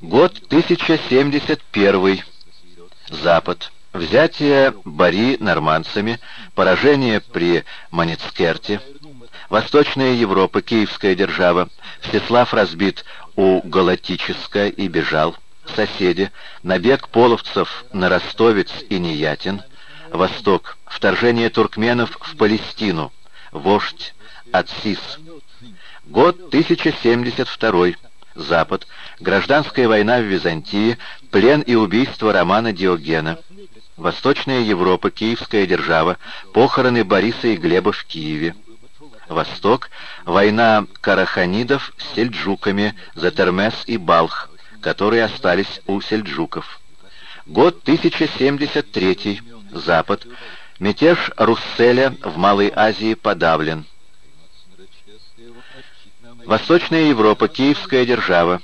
Год 1071. Запад. Взятие Бари нормандцами, поражение при Маницкерте, Восточная Европа, Киевская держава, Всеслав разбит у Галатическа и бежал, соседи, набег половцев на Ростовец и Неятин, Восток, вторжение туркменов в Палестину, вождь Ацис. Год 1072. Запад. Гражданская война в Византии, плен и убийство Романа Диогена. Восточная Европа, Киевская держава, похороны Бориса и Глеба в Киеве. Восток, война караханидов с сельджуками за Термес и Балх, которые остались у сельджуков. Год 1073. Запад. Мятеж Русселя в Малой Азии подавлен. Восточная Европа, Киевская держава.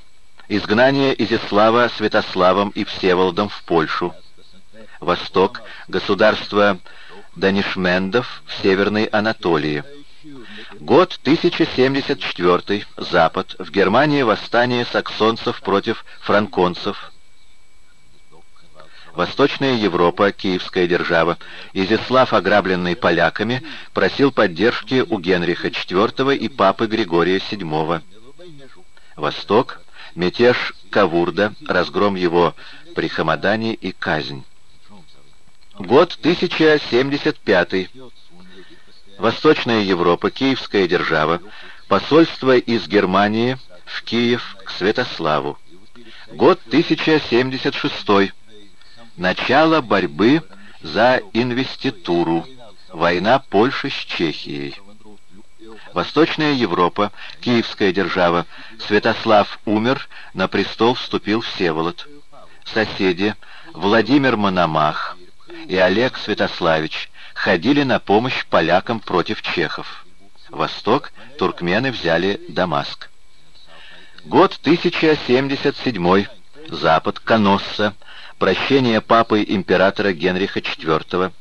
Изгнание Изяслава Святославом и Всеволодом в Польшу. Восток. Государство Данишмендов в Северной Анатолии. Год 1074. Запад. В Германии восстание саксонцев против франконцев. Восточная Европа, Киевская держава. Изяслав, ограбленный поляками, просил поддержки у Генриха IV и папы Григория VII. Восток. Мятеж Кавурда, разгром его при Хамадане и казнь. Год 1075. Восточная Европа, Киевская держава. Посольство из Германии в Киев к Святославу. Год 1076. Начало борьбы за инвеституру. Война Польши с Чехией. Восточная Европа, Киевская держава. Святослав умер, на престол вступил Всеволод. Соседи Владимир Мономах и Олег Святославич ходили на помощь полякам против чехов. Восток туркмены взяли Дамаск. Год 1077. Запад Коносса прощение папы императора Генриха IV,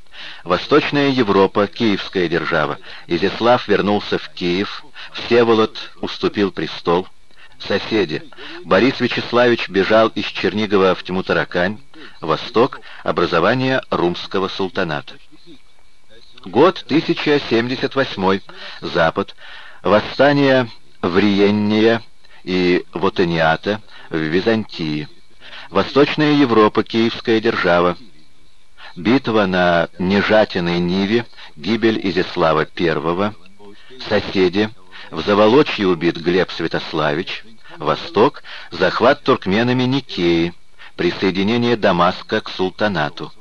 Восточная Европа, Киевская держава. Изяслав вернулся в Киев, Всеволод уступил престол. Соседи. Борис Вячеславич бежал из Чернигова в Тьму-Таракань. Восток. Образование Румского султаната. Год 1078. Запад. Восстание Вриенния и Вотаниата в Византии. Восточная Европа, Киевская держава. Битва на Нежатиной Ниве, гибель Изяслава I. Соседи. В Заволочье убит Глеб Святославич. Восток. Захват туркменами Никеи. Присоединение Дамаска к султанату.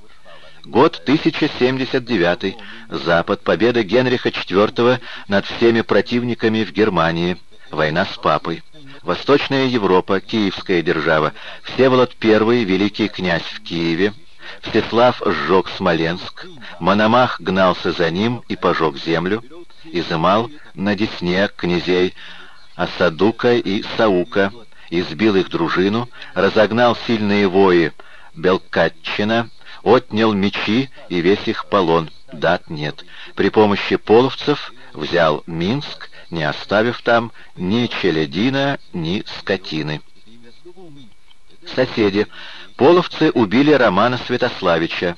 Год 1079. Запад. Победа Генриха IV над всеми противниками в Германии. Война с папой. Восточная Европа, Киевская держава, Всеволод I, великий князь в Киеве, Всеслав сжег Смоленск, Мономах гнался за ним и пожег землю, изымал на Десне князей Асадука и Саука, избил их дружину, разогнал сильные вои Белкатчина, отнял мечи и весь их полон, дат нет. При помощи половцев взял Минск не оставив там ни челядина, ни скотины. Соседи. Половцы убили Романа Святославича.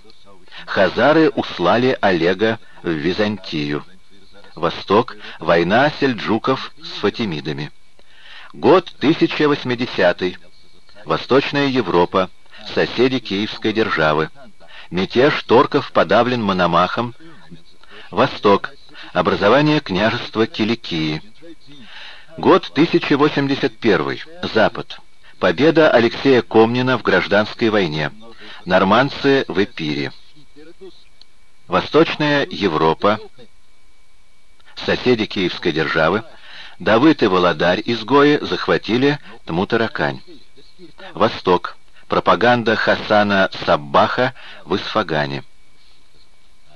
Хазары услали Олега в Византию. Восток. Война сельджуков с фатимидами. Год 1080. Восточная Европа. Соседи Киевской державы. Мятеж торков подавлен Мономахом. Восток. Образование княжества Киликии. Год 1081. Запад. Победа Алексея Комнина в гражданской войне. Нормандцы в Эпире. Восточная Европа. Соседи Киевской державы. Давыд и Володарь изгои захватили Тмутаракань. Восток. Пропаганда Хасана Саббаха в Исфагане.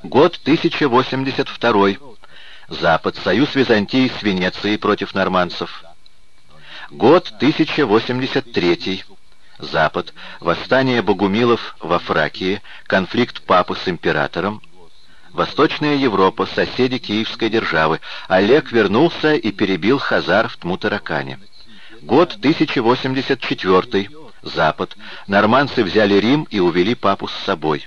Год 1082. Запад. Союз Византии с Венецией против нормандцев. Год 1083. Запад. Восстание богумилов во Фракии. Конфликт папы с императором. Восточная Европа. Соседи Киевской державы. Олег вернулся и перебил хазар в Тмутаракане. Год 1084. Запад. Норманцы взяли Рим и увели папу с собой.